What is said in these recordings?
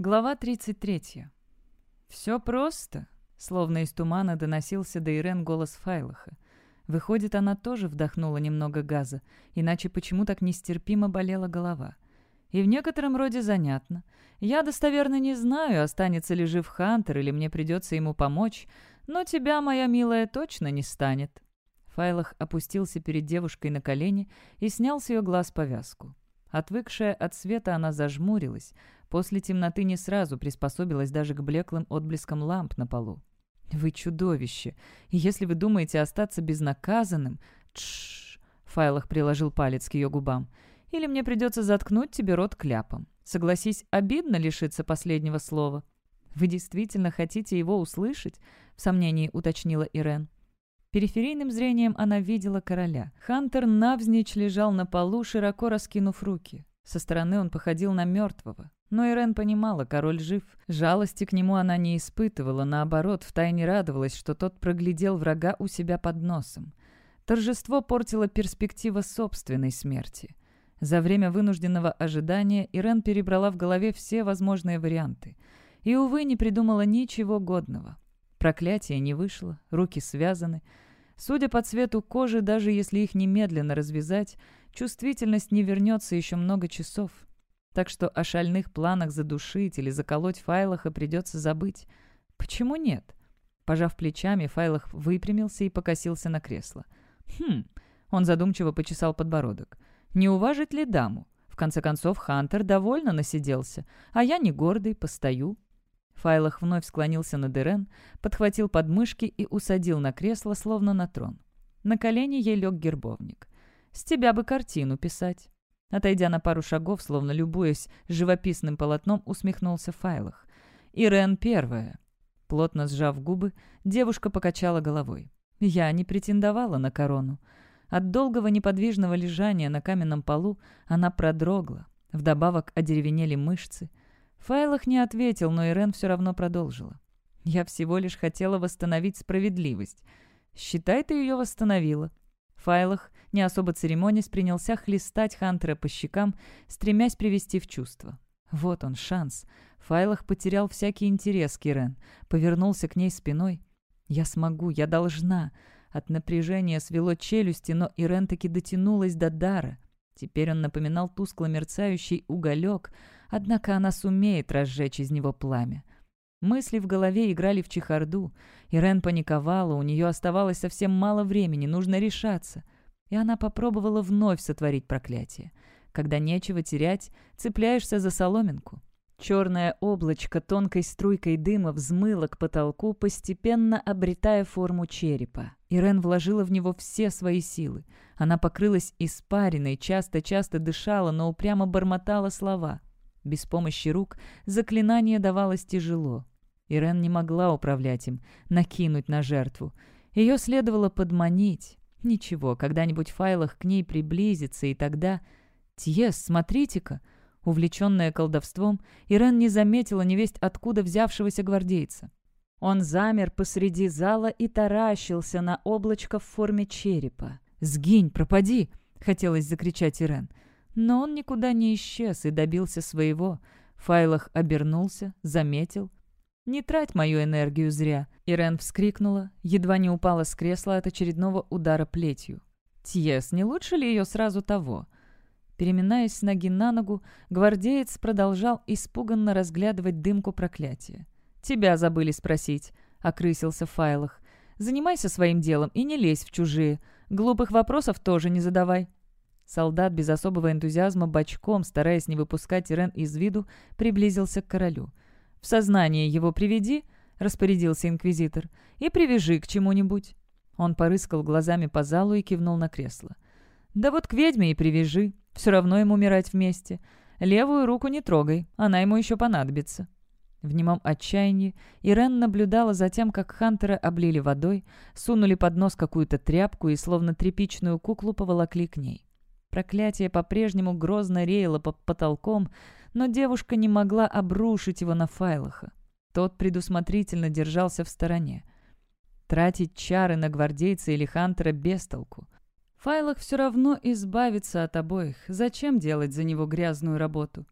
Глава 33. «Все просто», — словно из тумана доносился до Ирен голос Файлаха. Выходит, она тоже вдохнула немного газа, иначе почему так нестерпимо болела голова. И в некотором роде занятно. Я достоверно не знаю, останется ли жив Хантер или мне придется ему помочь, но тебя, моя милая, точно не станет. Файлах опустился перед девушкой на колени и снял с ее глаз повязку. Отвыкшая от света, она зажмурилась, После темноты не сразу приспособилась даже к блеклым отблескам ламп на полу. «Вы чудовище! И если вы думаете остаться безнаказанным...» «Тш!» — Файлах приложил палец к ее губам. «Или мне придется заткнуть тебе рот кляпом. Согласись, обидно лишиться последнего слова». «Вы действительно хотите его услышать?» — в сомнении уточнила Ирен. Периферийным зрением она видела короля. Хантер навзничь лежал на полу, широко раскинув руки. Со стороны он походил на мертвого. Но Ирен понимала, король жив. Жалости к нему она не испытывала, наоборот, втайне радовалась, что тот проглядел врага у себя под носом. Торжество портило перспектива собственной смерти. За время вынужденного ожидания Ирен перебрала в голове все возможные варианты. И, увы, не придумала ничего годного. Проклятие не вышло, руки связаны. Судя по цвету кожи, даже если их немедленно развязать, чувствительность не вернется еще много часов — так что о шальных планах задушить или заколоть Файлаха придется забыть. Почему нет? Пожав плечами, Файлах выпрямился и покосился на кресло. «Хм...» — он задумчиво почесал подбородок. «Не уважить ли даму? В конце концов, Хантер довольно насиделся, а я не гордый, постою». Файлах вновь склонился над Ирен, подхватил подмышки и усадил на кресло, словно на трон. На колени ей лег гербовник. «С тебя бы картину писать». Отойдя на пару шагов, словно любуясь живописным полотном, усмехнулся в файлах. «Ирен первая». Плотно сжав губы, девушка покачала головой. «Я не претендовала на корону». От долгого неподвижного лежания на каменном полу она продрогла. Вдобавок одеревенели мышцы. Файлах не ответил, но Ирен все равно продолжила. «Я всего лишь хотела восстановить справедливость. Считай, ты ее восстановила». Файлах не особо церемонясь, принялся хлестать Хантера по щекам, стремясь привести в чувство. Вот он, шанс. Файлах потерял всякий интерес Кирен, повернулся к ней спиной. «Я смогу, я должна». От напряжения свело челюсти, но Ирен таки дотянулась до дара. Теперь он напоминал тускло мерцающий уголек, однако она сумеет разжечь из него пламя. Мысли в голове играли в чехарду. Ирен паниковала, у нее оставалось совсем мало времени, нужно решаться — и она попробовала вновь сотворить проклятие. Когда нечего терять, цепляешься за соломинку. Черное облачко тонкой струйкой дыма взмыло к потолку, постепенно обретая форму черепа. Ирен вложила в него все свои силы. Она покрылась испариной, часто-часто дышала, но упрямо бормотала слова. Без помощи рук заклинание давалось тяжело. Ирен не могла управлять им, накинуть на жертву. Ее следовало подманить, Ничего, когда-нибудь в файлах к ней приблизится, и тогда... «Тьес, смотрите-ка!» Увлеченная колдовством, Ирен не заметила невесть откуда взявшегося гвардейца. Он замер посреди зала и таращился на облачко в форме черепа. «Сгинь, пропади!» — хотелось закричать Ирен. Но он никуда не исчез и добился своего. Файлах обернулся, заметил, «Не трать мою энергию зря!» Ирен вскрикнула, едва не упала с кресла от очередного удара плетью. «Тьес, не лучше ли ее сразу того?» Переминаясь с ноги на ногу, гвардеец продолжал испуганно разглядывать дымку проклятия. «Тебя забыли спросить», — окрысился в файлах. «Занимайся своим делом и не лезь в чужие. Глупых вопросов тоже не задавай». Солдат без особого энтузиазма бочком, стараясь не выпускать Ирен из виду, приблизился к королю. «В сознание его приведи», — распорядился инквизитор, — «и привяжи к чему-нибудь». Он порыскал глазами по залу и кивнул на кресло. «Да вот к ведьме и привяжи. Все равно ему умирать вместе. Левую руку не трогай, она ему еще понадобится». В немом отчаянии Ирен наблюдала за тем, как Хантера облили водой, сунули под нос какую-то тряпку и словно тряпичную куклу поволокли к ней. Проклятие по-прежнему грозно реяло под потолком, но девушка не могла обрушить его на Файлаха. Тот предусмотрительно держался в стороне. Тратить чары на гвардейца или хантера без толку. Файлах все равно избавится от обоих. Зачем делать за него грязную работу?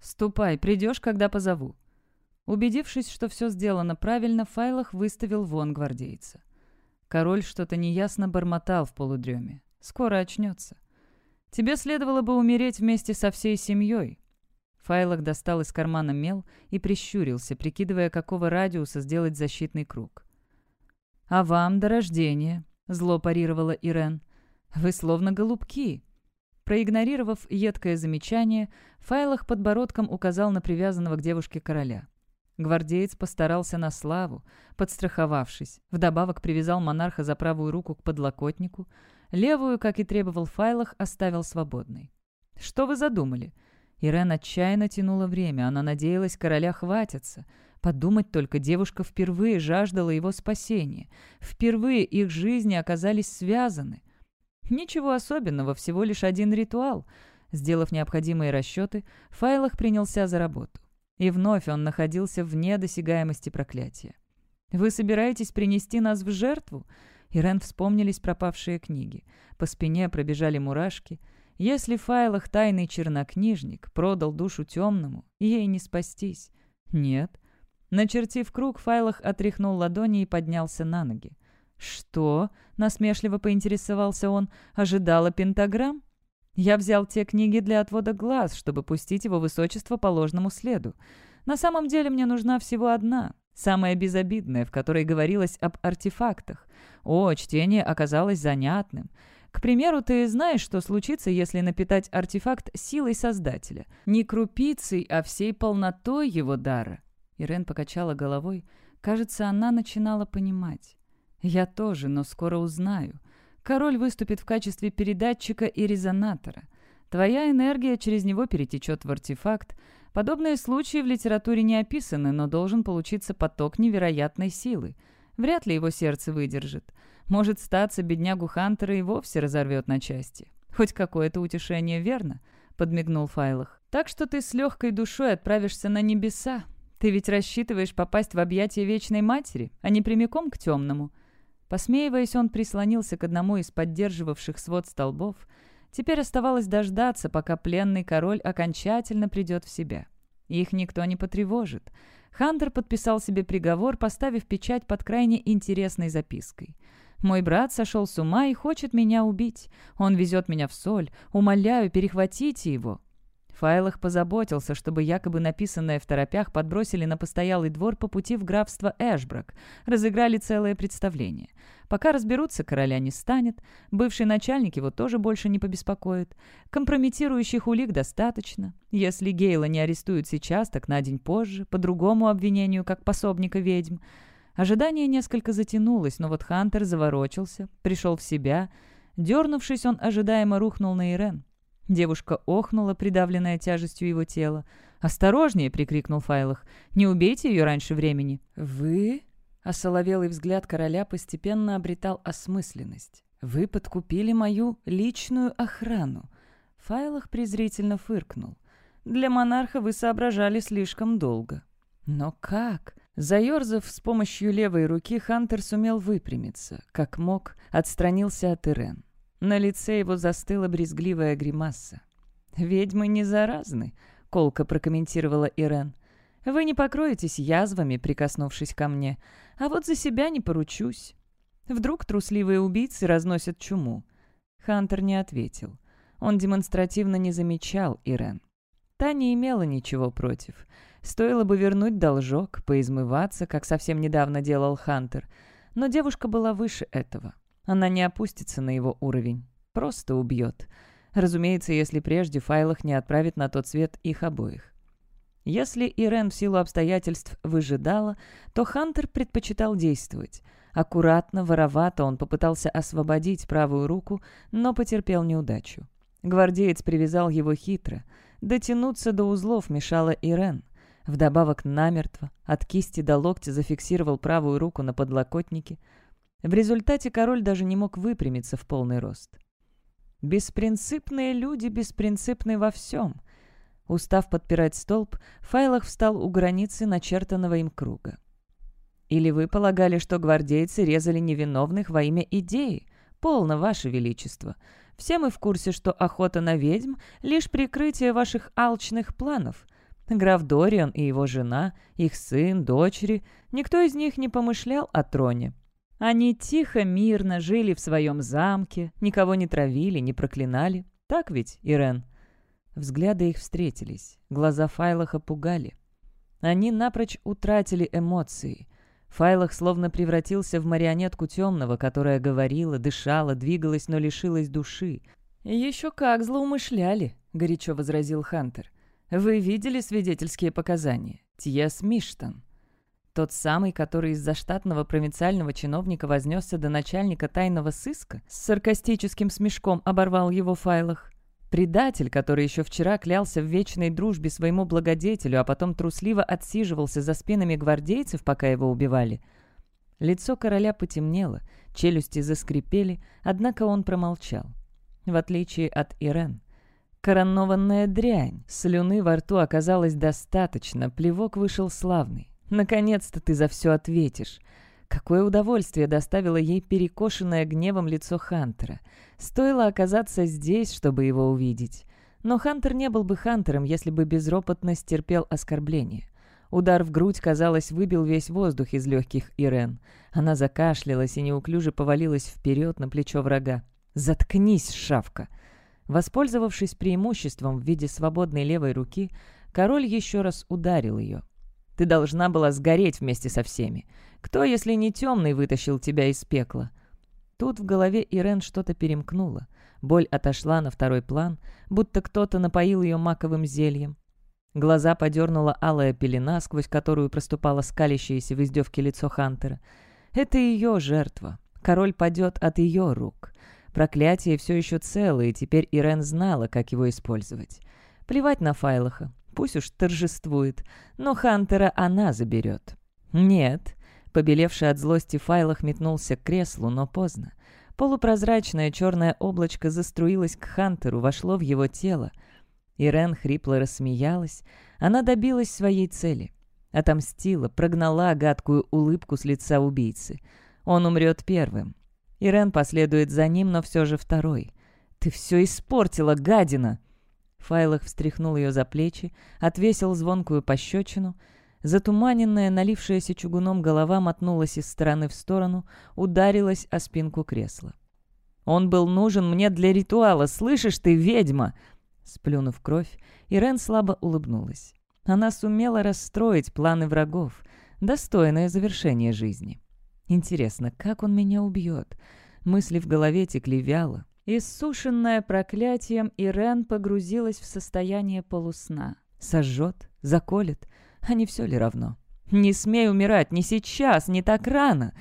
«Ступай, придешь, когда позову». Убедившись, что все сделано правильно, Файлах выставил вон гвардейца. Король что-то неясно бормотал в полудреме. Скоро очнется. Тебе следовало бы умереть вместе со всей семьей. Файлах достал из кармана мел и прищурился, прикидывая, какого радиуса сделать защитный круг. «А вам до рождения», — зло парировала Ирен. «Вы словно голубки». Проигнорировав едкое замечание, Файлах подбородком указал на привязанного к девушке короля. Гвардеец постарался на славу, подстраховавшись. Вдобавок привязал монарха за правую руку к подлокотнику. Левую, как и требовал Файлах, оставил свободной. «Что вы задумали?» Ирен отчаянно тянула время. Она надеялась, короля хватится. Подумать только, девушка впервые жаждала его спасения. Впервые их жизни оказались связаны. Ничего особенного, всего лишь один ритуал. Сделав необходимые расчеты, Файлах принялся за работу. И вновь он находился вне досягаемости проклятия. «Вы собираетесь принести нас в жертву?» Ирен вспомнились пропавшие книги. По спине пробежали мурашки. Если в файлах тайный чернокнижник продал душу темному, ей не спастись. Нет. Начертив круг, в файлах отряхнул ладони и поднялся на ноги. «Что?» — насмешливо поинтересовался он. «Ожидала пентаграмм?» Я взял те книги для отвода глаз, чтобы пустить его высочество по ложному следу. На самом деле мне нужна всего одна, самая безобидная, в которой говорилось об артефактах. О, чтение оказалось занятным. К примеру, ты знаешь, что случится, если напитать артефакт силой Создателя? Не крупицей, а всей полнотой его дара. Ирен покачала головой. Кажется, она начинала понимать. «Я тоже, но скоро узнаю. Король выступит в качестве передатчика и резонатора. Твоя энергия через него перетечет в артефакт. Подобные случаи в литературе не описаны, но должен получиться поток невероятной силы. Вряд ли его сердце выдержит. Может статься, беднягу Хантера и вовсе разорвет на части. Хоть какое-то утешение, верно?» — подмигнул Файлах. «Так что ты с легкой душой отправишься на небеса. Ты ведь рассчитываешь попасть в объятия Вечной Матери, а не прямиком к темному. Посмеиваясь, он прислонился к одному из поддерживавших свод столбов. Теперь оставалось дождаться, пока пленный король окончательно придет в себя. Их никто не потревожит. Хантер подписал себе приговор, поставив печать под крайне интересной запиской. «Мой брат сошел с ума и хочет меня убить. Он везет меня в соль. Умоляю, перехватите его». Файлах позаботился, чтобы якобы написанное в торопях подбросили на постоялый двор по пути в графство Эшбрак, разыграли целое представление. Пока разберутся, короля не станет, бывший начальник его тоже больше не побеспокоит. Компрометирующих улик достаточно. Если Гейла не арестуют сейчас, так на день позже, по другому обвинению, как пособника ведьм. Ожидание несколько затянулось, но вот Хантер заворочился, пришел в себя. Дернувшись, он ожидаемо рухнул на Ирен. Девушка охнула, придавленная тяжестью его тела. «Осторожнее!» — прикрикнул Файлах. «Не убейте ее раньше времени!» «Вы?» — осоловелый взгляд короля постепенно обретал осмысленность. «Вы подкупили мою личную охрану!» Файлах презрительно фыркнул. «Для монарха вы соображали слишком долго». «Но как?» Заерзав с помощью левой руки, Хантер сумел выпрямиться. Как мог, отстранился от Ирен. На лице его застыла брезгливая гримаса. «Ведьмы не заразны», — колко прокомментировала Ирен. «Вы не покроетесь язвами, прикоснувшись ко мне, а вот за себя не поручусь. Вдруг трусливые убийцы разносят чуму?» Хантер не ответил. Он демонстративно не замечал Ирен. Та не имела ничего против. Стоило бы вернуть должок, поизмываться, как совсем недавно делал Хантер. Но девушка была выше этого. Она не опустится на его уровень. Просто убьет. Разумеется, если прежде Файлах не отправит на тот свет их обоих. Если Ирен в силу обстоятельств выжидала, то Хантер предпочитал действовать. Аккуратно, воровато он попытался освободить правую руку, но потерпел неудачу. Гвардеец привязал его хитро. Дотянуться до узлов мешала Ирен. Вдобавок намертво, от кисти до локтя зафиксировал правую руку на подлокотнике – в результате король даже не мог выпрямиться в полный рост. «Беспринципные люди беспринципны во всем». Устав подпирать столб, Файлах встал у границы начертанного им круга. «Или вы полагали, что гвардейцы резали невиновных во имя идеи? Полно, ваше величество. Все мы в курсе, что охота на ведьм — лишь прикрытие ваших алчных планов. Граф Дориан и его жена, их сын, дочери, никто из них не помышлял о троне. Они тихо, мирно жили в своем замке, никого не травили, не проклинали. Так ведь, Ирен?» Взгляды их встретились, глаза Файлаха пугали. Они напрочь утратили эмоции. Файлах словно превратился в марионетку темного, которая говорила, дышала, двигалась, но лишилась души. «Еще как злоумышляли», — горячо возразил Хантер. «Вы видели свидетельские показания? Тьес Миштон». Тот самый, который из-за штатного провинциального чиновника вознесся до начальника тайного сыска, с саркастическим смешком оборвал его в файлах. Предатель, который еще вчера клялся в вечной дружбе своему благодетелю, а потом трусливо отсиживался за спинами гвардейцев, пока его убивали. Лицо короля потемнело, челюсти заскрипели, однако он промолчал. В отличие от Ирен. Коронованная дрянь. Слюны во рту оказалось достаточно, плевок вышел славный. Наконец-то ты за все ответишь. Какое удовольствие доставило ей перекошенное гневом лицо Хантера. Стоило оказаться здесь, чтобы его увидеть. Но Хантер не был бы Хантером, если бы безропотно стерпел оскорбление. Удар в грудь, казалось, выбил весь воздух из легких Ирен. Она закашлялась и неуклюже повалилась вперед на плечо врага. «Заткнись, шавка!» Воспользовавшись преимуществом в виде свободной левой руки, король еще раз ударил ее. «Ты должна была сгореть вместе со всеми. Кто, если не темный, вытащил тебя из пекла?» Тут в голове Ирен что-то перемкнуло. Боль отошла на второй план, будто кто-то напоил ее маковым зельем. Глаза подернула алая пелена, сквозь которую проступало скалящееся в издевке лицо Хантера. Это ее жертва. Король падет от ее рук. Проклятие все еще цело, и теперь Ирен знала, как его использовать. Плевать на Файлаха. Пусть уж торжествует, но Хантера она заберет. Нет, Побелевший от злости Файлах метнулся к креслу, но поздно. Полупрозрачное черное облачко заструилось к Хантеру, вошло в его тело. Ирен хрипло рассмеялась. Она добилась своей цели. Отомстила, прогнала гадкую улыбку с лица убийцы. Он умрет первым. Ирен последует за ним, но все же второй. «Ты все испортила, гадина!» Файлах встряхнул ее за плечи, отвесил звонкую пощечину — Затуманенная, налившаяся чугуном голова мотнулась из стороны в сторону, ударилась о спинку кресла. «Он был нужен мне для ритуала, слышишь ты, ведьма!» Сплюнув кровь, Ирен слабо улыбнулась. Она сумела расстроить планы врагов. Достойное завершение жизни. Интересно, как он меня убьет? Мысли в голове текли вяло. Иссушенная проклятием, Ирен погрузилась в состояние полусна. Сожжет? Заколет? А не все ли равно? «Не смей умирать! Не сейчас! Не так рано!»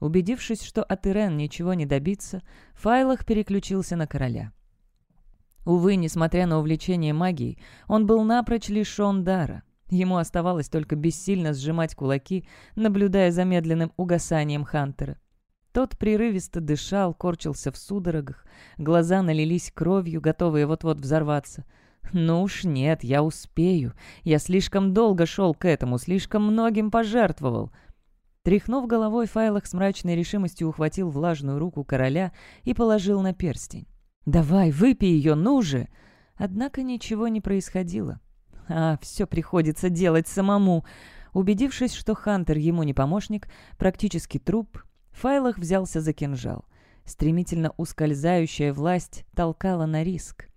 Убедившись, что от Ирен ничего не добиться, Файлах переключился на короля. Увы, несмотря на увлечение магией, он был напрочь лишен дара. Ему оставалось только бессильно сжимать кулаки, наблюдая за медленным угасанием Хантера. Тот прерывисто дышал, корчился в судорогах, глаза налились кровью, готовые вот-вот взорваться — «Ну уж нет, я успею. Я слишком долго шел к этому, слишком многим пожертвовал». Тряхнув головой, Файлах с мрачной решимостью ухватил влажную руку короля и положил на перстень. «Давай, выпей ее, ну же!» Однако ничего не происходило. А, все приходится делать самому. Убедившись, что Хантер ему не помощник, практически труп, Файлах взялся за кинжал. Стремительно ускользающая власть толкала на риск.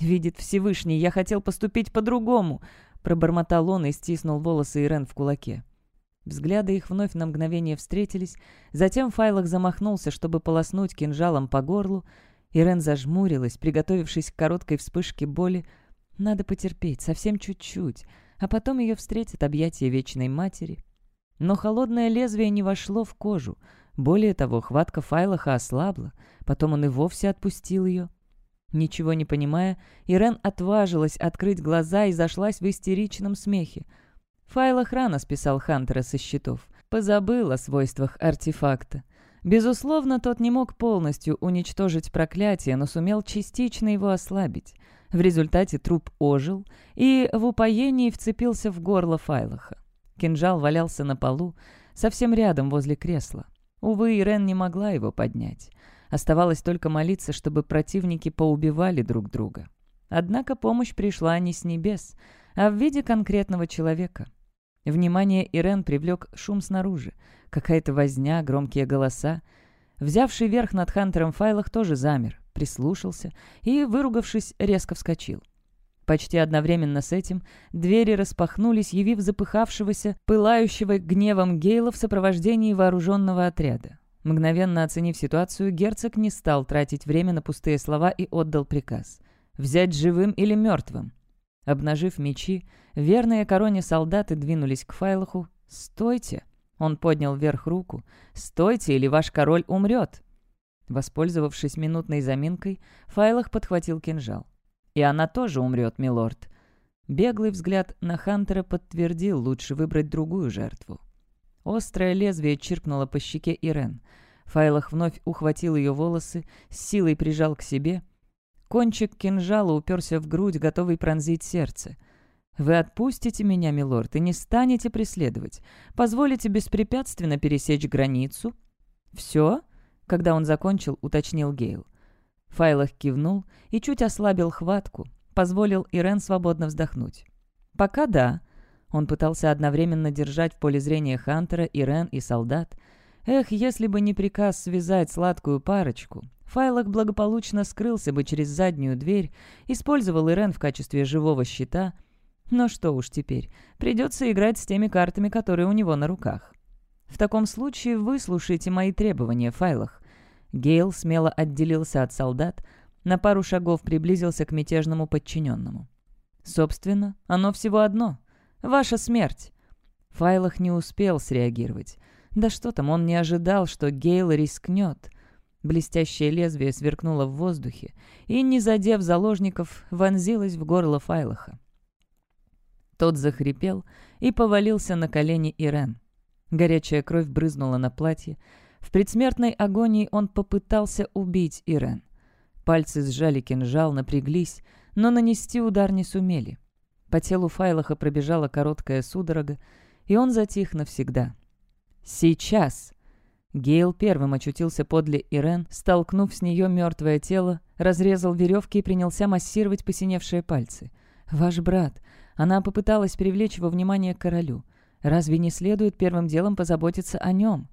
«Видит Всевышний, я хотел поступить по-другому!» Пробормотал он и стиснул волосы Ирен в кулаке. Взгляды их вновь на мгновение встретились, затем Файлах замахнулся, чтобы полоснуть кинжалом по горлу. Ирен зажмурилась, приготовившись к короткой вспышке боли. Надо потерпеть, совсем чуть-чуть, а потом ее встретит объятие Вечной Матери. Но холодное лезвие не вошло в кожу. Более того, хватка Файлаха ослабла, потом он и вовсе отпустил ее. Ничего не понимая, Ирен отважилась открыть глаза и зашлась в истеричном смехе. Файл охрана списал Хантера со счетов. Позабыл о свойствах артефакта. Безусловно, тот не мог полностью уничтожить проклятие, но сумел частично его ослабить. В результате труп ожил и в упоении вцепился в горло Файлаха. Кинжал валялся на полу, совсем рядом возле кресла. Увы, Ирен не могла его поднять. Оставалось только молиться, чтобы противники поубивали друг друга. Однако помощь пришла не с небес. а в виде конкретного человека. Внимание Ирен привлек шум снаружи. Какая-то возня, громкие голоса. Взявший верх над Хантером Файлах тоже замер, прислушался и, выругавшись, резко вскочил. Почти одновременно с этим двери распахнулись, явив запыхавшегося, пылающего гневом Гейла в сопровождении вооруженного отряда. Мгновенно оценив ситуацию, герцог не стал тратить время на пустые слова и отдал приказ. «Взять живым или мертвым?» Обнажив мечи, верные короне солдаты двинулись к Файлаху. «Стойте!» Он поднял вверх руку. «Стойте, или ваш король умрет!» Воспользовавшись минутной заминкой, Файлах подхватил кинжал. «И она тоже умрет, милорд». Беглый взгляд на Хантера подтвердил, лучше выбрать другую жертву. Острое лезвие чиркнуло по щеке Ирен. Файлах вновь ухватил ее волосы, с силой прижал к себе. Кончик кинжала уперся в грудь, готовый пронзить сердце. «Вы отпустите меня, милорд, и не станете преследовать. Позволите беспрепятственно пересечь границу?» «Все?» — когда он закончил, уточнил Гейл. Файлах кивнул и чуть ослабил хватку, позволил Ирен свободно вздохнуть. «Пока да». Он пытался одновременно держать в поле зрения Хантера, Ирен и солдат. Эх, если бы не приказ связать сладкую парочку, Файлах благополучно скрылся бы через заднюю дверь, использовал Ирен в качестве живого щита. Но что уж теперь, придется играть с теми картами, которые у него на руках. В таком случае выслушайте мои требования, Файлах. Гейл смело отделился от солдат, на пару шагов приблизился к мятежному подчиненному. «Собственно, оно всего одно. Ваша смерть». Файлах не успел среагировать. Да что там, он не ожидал, что Гейл рискнет. Блестящее лезвие сверкнуло в воздухе и, не задев заложников, вонзилось в горло Файлаха. Тот захрипел и повалился на колени Ирен. Горячая кровь брызнула на платье, в предсмертной агонии он попытался убить Ирен. Пальцы сжали кинжал, напряглись, но нанести удар не сумели. По телу Файлаха пробежала короткая судорога, и он затих навсегда. «Сейчас!» Гейл первым очутился подле Ирен, столкнув с нее мертвое тело, разрезал веревки и принялся массировать посиневшие пальцы. «Ваш брат!» Она попыталась привлечь его внимание к королю. «Разве не следует первым делом позаботиться о нем?»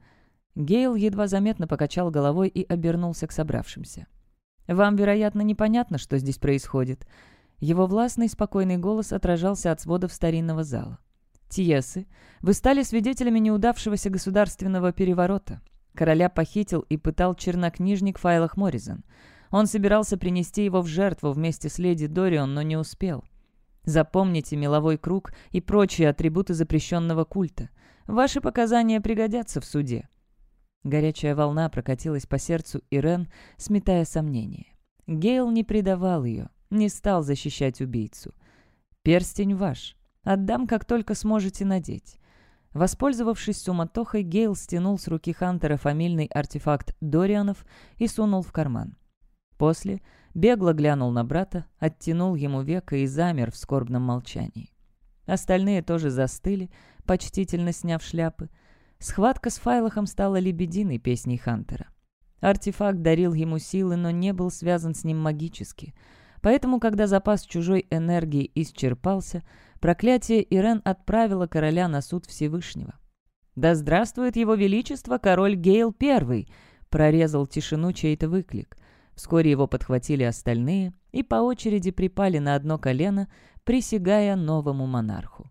Гейл едва заметно покачал головой и обернулся к собравшимся. «Вам, вероятно, непонятно, что здесь происходит». Его властный спокойный голос отражался от сводов старинного зала. «Тиесы, вы стали свидетелями неудавшегося государственного переворота. Короля похитил и пытал чернокнижник Файлах Морризон. Он собирался принести его в жертву вместе с леди Дорион, но не успел. Запомните меловой круг и прочие атрибуты запрещенного культа. Ваши показания пригодятся в суде. Горячая волна прокатилась по сердцу Ирен, сметая сомнения. Гейл не предавал ее, не стал защищать убийцу. «Перстень ваш. Отдам, как только сможете надеть». Воспользовавшись суматохой, Гейл стянул с руки Хантера фамильный артефакт Дорианов и сунул в карман. После бегло глянул на брата, оттянул ему века и замер в скорбном молчании. Остальные тоже застыли, почтительно сняв шляпы, Схватка с Файлахом стала лебединой песней Хантера. Артефакт дарил ему силы, но не был связан с ним магически. Поэтому, когда запас чужой энергии исчерпался, проклятие Ирен отправило короля на суд Всевышнего. «Да здравствует его величество, король Гейл I!» прорезал тишину чей-то выклик. Вскоре его подхватили остальные и по очереди припали на одно колено, присягая новому монарху.